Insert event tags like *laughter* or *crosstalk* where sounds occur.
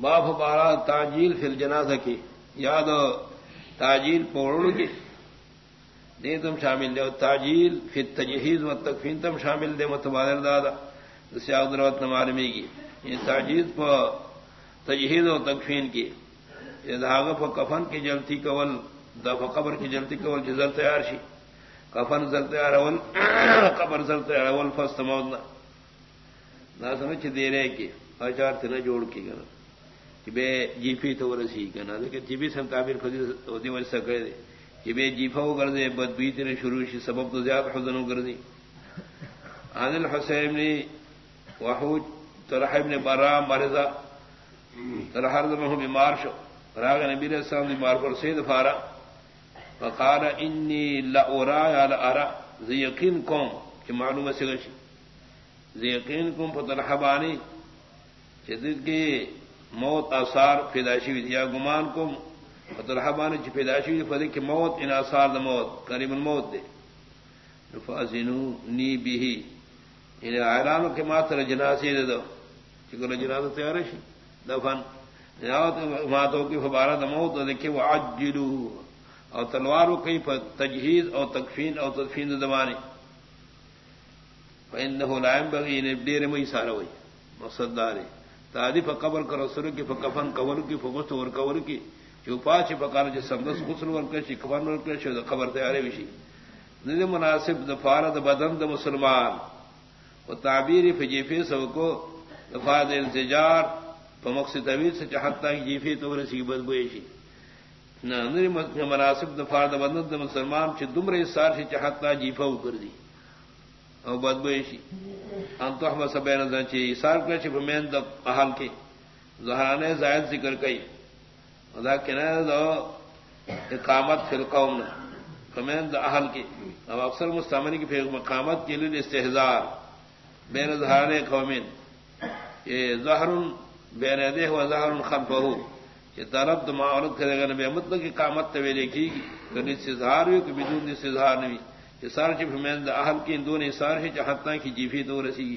باپ بارہ تاجیل پھر جناز کی، یاد تاجیل پوڑ کی۔ دے تم شامل دے تاجیل پھر تجہیز و تکفین تم شامل دے، متبادر دادا۔ سیاق دروت نمالمی کی۔ یہ تاجیز پہ تجہیز و تکفین کی۔ یہ دھاگ پہ کفن کی جلتی کول دف قبر کی جلتی کول جزر تیار شی۔ کفن زر تیار اول، *coughs* قبر زر تیار اول فست مودنا نہ سمجھ دے رہے کہ اچار تنا جوڑ کی گنا۔ کہ بے جیفی تو رسی کنا لیکن جیبی سے تعبیر خود وجہ سکے دے کہ بے کر دے بدبی تیرے شروع شی، سبب تو زیادہ حزن کر دی عن الحسین نے وحوج طلحہ ابن برام مرضا طلحہ رضا بیمار شو۔ راغ نبی علیہ السلام بیمار پر سید فارا۔ فقال انی لا لأورا یا لأرا زی یقین کون کہ معلوم سے گشی زی یقین کون پر طلحہ بانی جدید کی موت آثار پیدائشی بھی یا گمان کو طلحہ بانی چی پیدائشی بھی فدی کہ موت ان آثار دا موت. قریب الموت دے فازنو نی بھی انہیں یعنی آئرانوں کے ماتر جناسی دے دو. چکر جنازہ تیار شی؟ دفن. ماتوں کی فبارہ دموت دیکھے وہ آج اور تلواروں کئی تجہیز اور تکفین اور تدفین زمانے لائم بگی نے ڈیر میں سارا ہوئی مقصد دار تادی فقبر کر سر کی فکفن کور کی فگست اور کور کی جو پانچ پکار جو سمدس غسل ور ورکر چی کفن ورکر چی خبر تیارے وشی. ند مناسب دفارت بدن د مسلمان. و تعبیر فجیفی سب کو دفاد انتجار پمک سے طویل سے چاہتا کہ جیفی تو رسی بدبوشی نہ مناسب دفار د بدن د مسلمان چ دمر سار سے چاہتا جیفا کر دی. او بدبوشی انت احمد سبین چی سار کر چ بمین د احل کی زہرانے زائد ذکر کئی ادا کہنا دو اقامت فی القوم نے فمین د احل کی اب اکثر مستعمل کی پھر مقامت کے لیے استحزار بین زہرانے قومین. یہ زہر بے ردے ہوا ظاہر خلف یہ طرف تو معاورت کرے گا نبی مطلب کی کامت تو لکھی گی نسار ہوئی کہ بدون نسار نہیں سار جی جب ہمیں اہل کی دونوں سار ہے چاہتا کی جیفی دو رسی گی۔